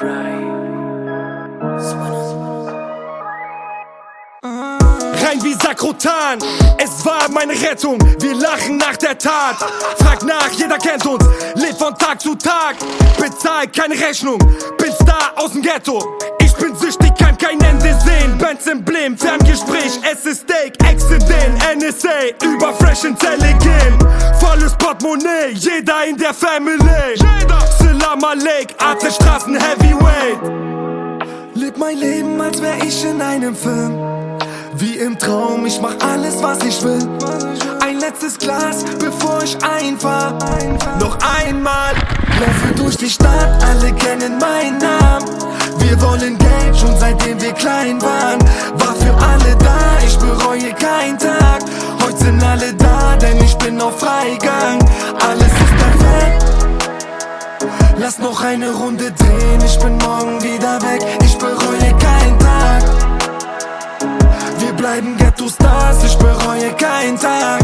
Rein wie Sakrotan, es war meine Rettung. Wir lachen nach der Tat. Frag nach, jeder kennt uns. Lebt von Tag zu Tag. Bezahlt keine Rechnung. Bin Star aus dem Ghetto. Ich bin süchtig, kann kein Ende sehen. Bands Emblem, Ferngespräch, es ist Steak, Exzident, NSA, über Fresh Intelligent. Volles Portemonnaie, jeder in der Family. Salam Alek, Arte Straßen Heavyweight. Leb mein Leben, als wär ich in einem Film. Wie im Traum, ich mach alles, was ich will. Ein letztes Glas, bevor ich einfahr. Noch einmal, laufe durch die Stadt, alle kennen meinen Namen. Wir wollen Geld schon seitdem wir klein waren. War für alle da, ich bereue noch eine Runde drehen, ich bin morgen wieder weg. Ich bereue keinen Tag. Wir bleiben Ghetto-Stars, ich bereue keinen Tag.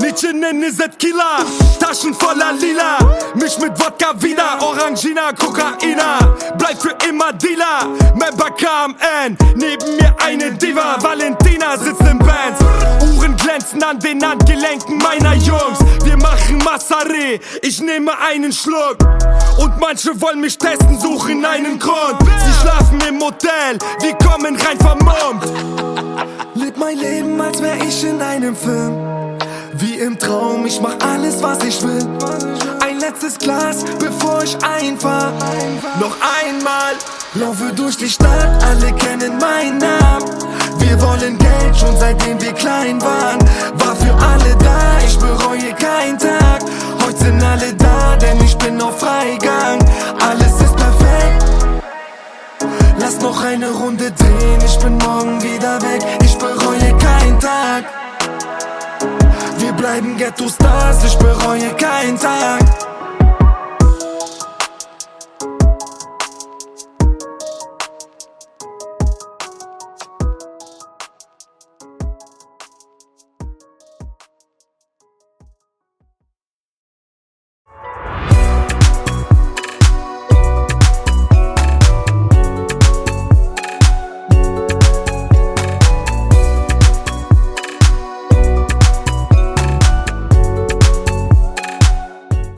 Nietzsche nenne Killer, Taschen voller Lila. Mich mit Wodka wieder, Orangina, Kokaina. Bleib für immer Dealer, Member KMN. Neben mir eine Diva, Valentina sitzt im Band. Uhren glänzen an den Handgelenken meiner Jungs. Massare, ich nehme einen Schluck. Und manche wollen mich testen, suchen einen Grund. Sie schlafen im Hotel, wir kommen rein vermummt. Leb mein Leben, als wär ich in einem Film. Wie im Traum, ich mach alles, was ich will. Ein letztes Glas, bevor ich einfahr. Noch einmal, laufe durch die Stadt, alle kennen meinen Namen. Wir wollen Geld schon seitdem wir klein waren. Eine Runde drehen, ich bin morgen wieder weg. Ich bereue keinen Tag. Wir bleiben Ghetto-Stars, ich bereue keinen Tag.